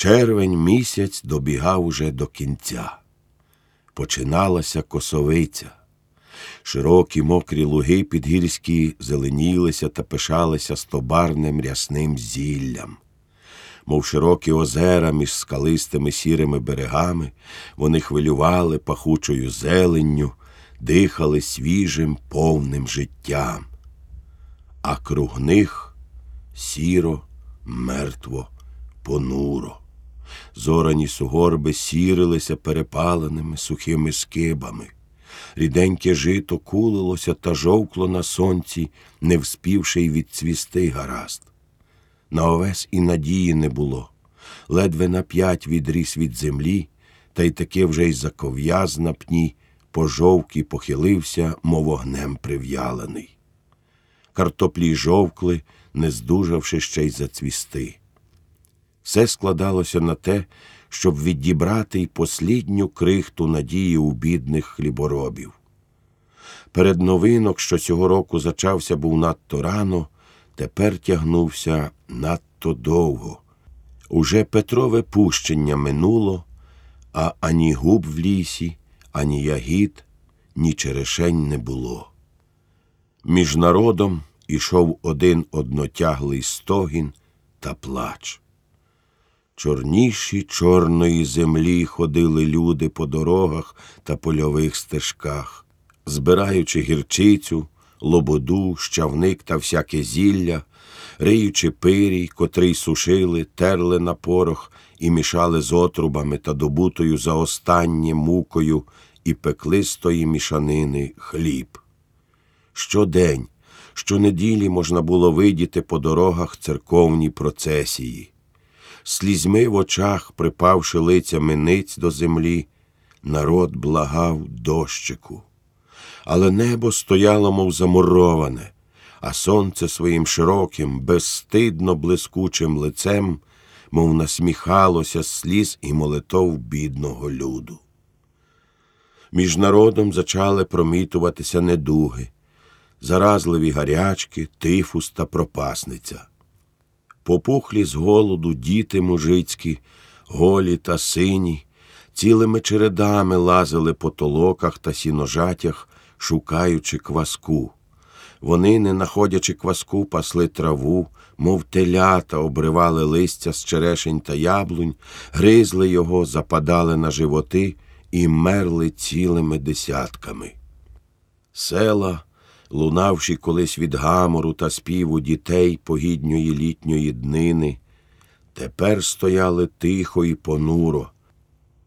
Червень місяць добігав уже до кінця. Починалася косовиця. Широкі мокрі луги підгірські зеленілися та пишалися стобарним рясним зіллям. Мов широкі озера між скалистими сірими берегами, вони хвилювали пахучою зеленню, дихали свіжим повним життям. А круг них сіро, мертво, понуро. Зорані сугорби сірилися перепаленими сухими скибами. Ріденьке жито кулилося та жовкло на сонці, не вспівши й відцвісти гаразд. На овес і надії не було. Ледве на п'ять відріс від землі, та й таки вже й заков'яз на пні, пожовк похилився, мов вогнем прив'ялений. Картоплі жовкли, не здужавши ще й зацвісти. Все складалося на те, щоб відібрати й послідню крихту надії у бідних хліборобів. Перед новинок, що цього року зачався був надто рано, тепер тягнувся надто довго. Уже Петрове пущення минуло, а ані губ в лісі, ані ягід, ні черешень не було. Між народом ішов один однотяглий стогін та плач. Чорніші чорної землі ходили люди по дорогах та польових стежках, збираючи гірчицю, лободу, щавник та всяке зілля, риючи пирій, котрий сушили, терли на порох і мішали з отрубами та добутою за останнє мукою і пекли з мішанини хліб. Щодень, щонеділі можна було видіти по дорогах церковні процесії слізьми в очах, припавши лицями ниць до землі, народ благав дощику. Але небо стояло, мов замуроване, а сонце своїм широким, безстидно блискучим лицем, мов насміхалося сліз і молитов бідного люду. Між народом зачали промітуватися недуги, заразливі гарячки, тифус та пропасниця попухлі з голоду діти мужицькі, голі та сині, цілими чередами лазили по толоках та сіножатях, шукаючи кваску. Вони, не находячи кваску, пасли траву, мов телята, обривали листя з черешень та яблунь, гризли його, западали на животи і мерли цілими десятками. Села лунавши колись від гамору та співу дітей погідньої літньої днини, тепер стояли тихо і понуро,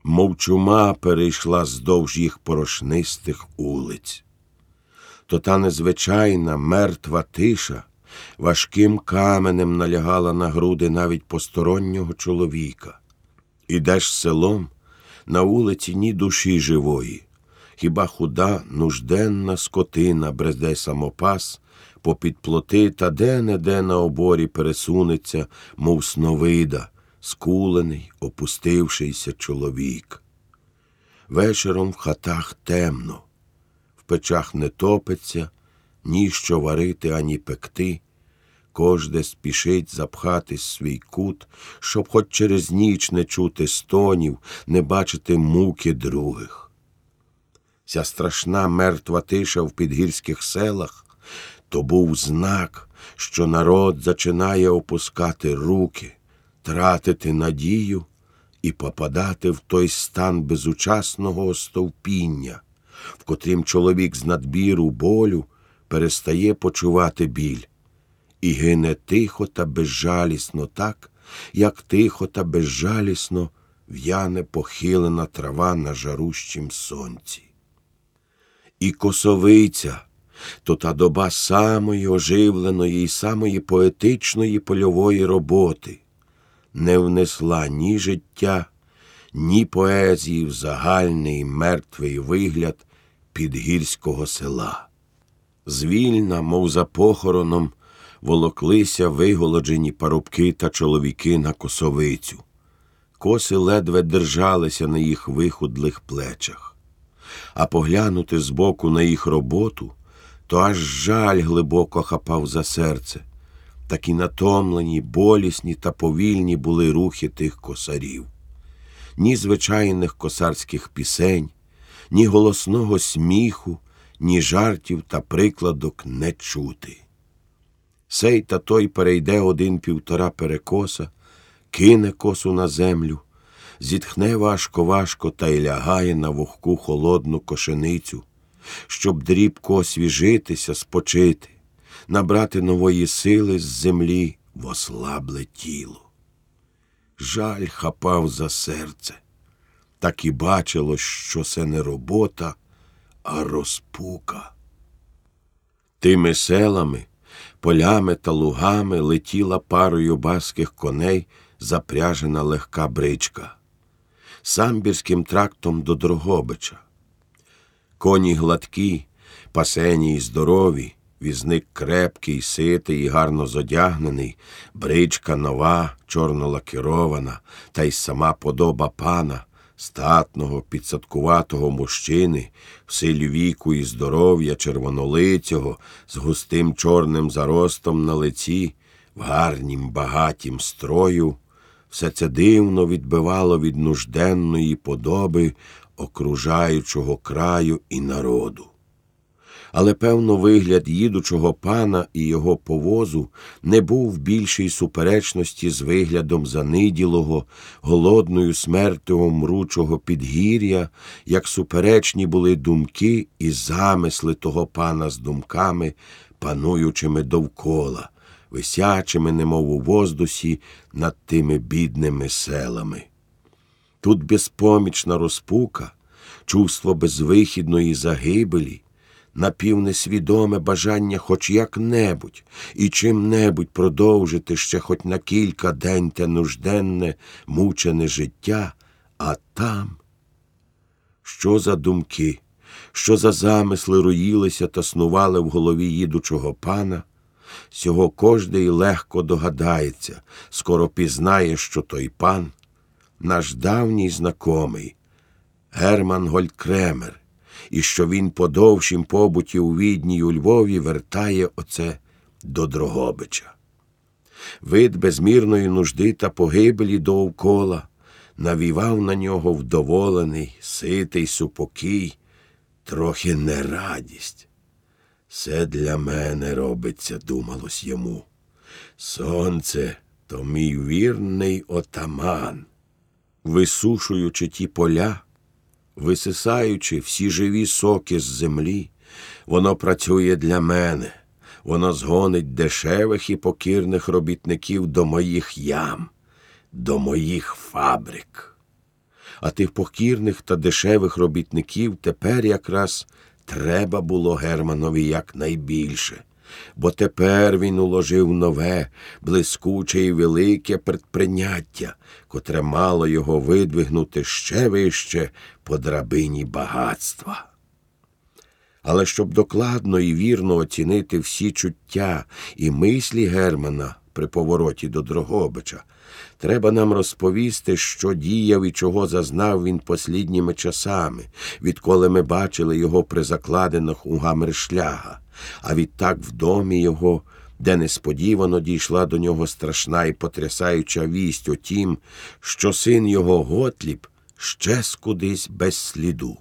мов чума перейшла здовж їх порошнистих улиць. То та незвичайна мертва тиша важким каменем налягала на груди навіть постороннього чоловіка. Ідеш селом, на вулиці ні душі живої хіба худа нужденна скотина бреде самопас, попід плоти та де не де на оборі пересунеться, мов сновида, скулений, опустившийся чоловік. Вечором в хатах темно, в печах не топиться, ні що варити, ані пекти. Кожде спішить запхати свій кут, щоб хоч через ніч не чути стонів, не бачити муки других. Ця страшна мертва тиша в підгірських селах то був знак, що народ зачинає опускати руки, тратити надію і попадати в той стан безучасного остовпіння, в котрім чоловік з надбіру болю перестає почувати біль, і гине тихо та безжалісно так, як тихо та безжалісно в'яне похилена трава на жарущім сонці і косовиця, то та доба самої оживленої і самої поетичної польової роботи не внесла ні життя, ні поезії в загальний мертвий вигляд підгірського села. Звільна, мов за похороном, волоклися виголоджені парубки та чоловіки на косовицю. Коси ледве держалися на їх вихудлих плечах а поглянути збоку на їх роботу, то аж жаль глибоко хапав за серце. Такі натомлені, болісні та повільні були рухи тих косарів. Ні звичайних косарських пісень, ні голосного сміху, ні жартів та прикладок не чути. Сей та той перейде один півтора перекоса, кине косу на землю, зітхне важко важко та й лягає на вогку холодну кошеницю, щоб дрібко освіжитися, спочити, набрати нової сили з землі в ослабле тіло. Жаль хапав за серце, так і бачило, що це не робота, а розпука. Тими селами, полями та лугами летіла парою баских коней запряжена легка бричка, самбірським трактом до Дрогобича. Коні гладкі, пасені й здорові, візник крепкий, ситий і гарно зодягнений, бричка нова, чорно лакірована, та й сама подоба пана, статного, підсадкуватого мужчини, в силі віку і здоров'я червонолицього, з густим чорним заростом на лиці, в гарнім багатім строю, все це дивно відбивало від нужденної подоби окружаючого краю і народу. Але, певно, вигляд їдучого пана і його повозу не був в більшій суперечності з виглядом заниділого, голодною смертю мручого підгір'я, як суперечні були думки і замисли того пана з думками, пануючими довкола, висячими, немов у воздусі, над тими бідними селами. Тут безпомічна розпука, чувство безвихідної загибелі, напівнесвідоме бажання хоч як-небудь і чим-небудь продовжити ще хоч на кілька день те нужденне, мучене життя, а там. Що за думки, що за замисли роїлися та снували в голові їдучого пана, сього кожний легко догадається, скоро пізнає, що той пан наш давній знакомий Герман Голькремер, і що він по довшім побуті у Відні й у Львові вертає оце до Дрогобича. Вид безмірної нужди та погибелі довкола навівав на нього вдоволений, ситий супокій, трохи нерадість. Все для мене робиться, думалось йому. Сонце то мій вірний отаман висушуючи ті поля, висисаючи всі живі соки з землі, воно працює для мене, воно згонить дешевих і покірних робітників до моїх ям, до моїх фабрик. А тих покірних та дешевих робітників тепер якраз треба було Германові якнайбільше бо тепер він уложив нове, блискуче і велике предприйняття, котре мало його видвигнути ще вище по драбині багатства. Але щоб докладно і вірно оцінити всі чуття і мислі Германа при повороті до Дрогобича, треба нам розповісти, що діяв і чого зазнав він послідніми часами, відколи ми бачили його при закладинах у гамершляга а відтак в домі його, де несподівано дійшла до нього страшна і потрясаюча вість о тім, що син його Готліб щез кудись без сліду.